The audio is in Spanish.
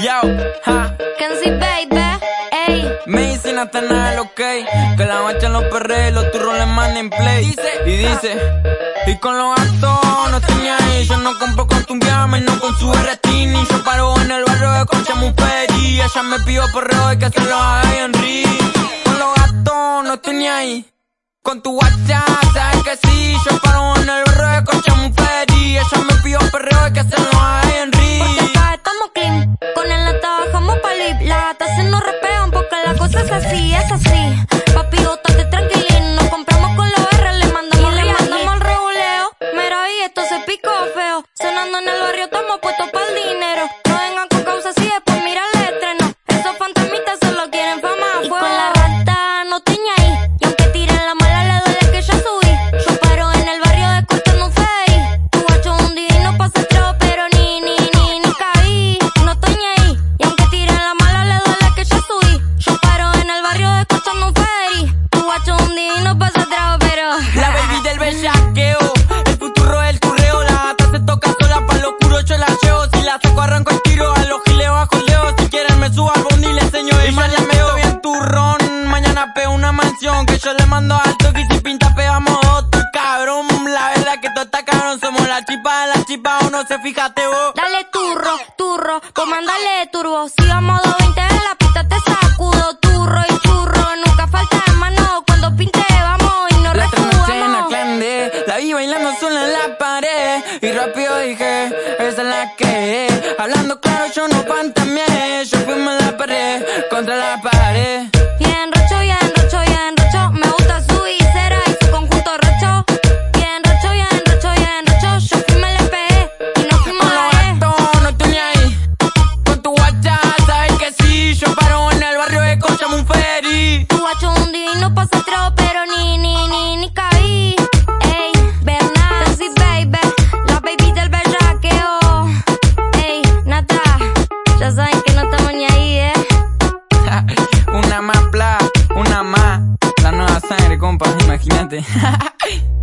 Yo, ha. Kenzie, baby, ey. Me dicen nada ok. Que la mancha en los perreos, los turros le manden play. Dice, y dice, y con los actos no tenía ahí. Yo no compro con tu y no con su retini. Yo paro en el barrio de Concha y Ella me pidió perreo y que se lo haga en ri. Con los gatos no tenía ahí. Con tu WhatsApp, en el barrio, estamos yo la llevo, si la saco arranco el tiro, a los gileos bajo leo, si quieren me subo al bondi y le enseño y mañana me doy bien turrón, mañana pego una mansión, que yo le mando alto, que si pinta pegamos otro, cabrón, la verdad que todo está cabrón, somos la chipa de la chipa, o no se fíjate vos. Dale turro, turro, comandale turbo, si vamos 20 en la pista te sacudo, turro y en la pared. Y rápido dije, esa es la que Hablando claro yo no fantameé Yo fuimos la pared, contra la pared una más, bla, una más. La nueva sangre, compa, imagínate.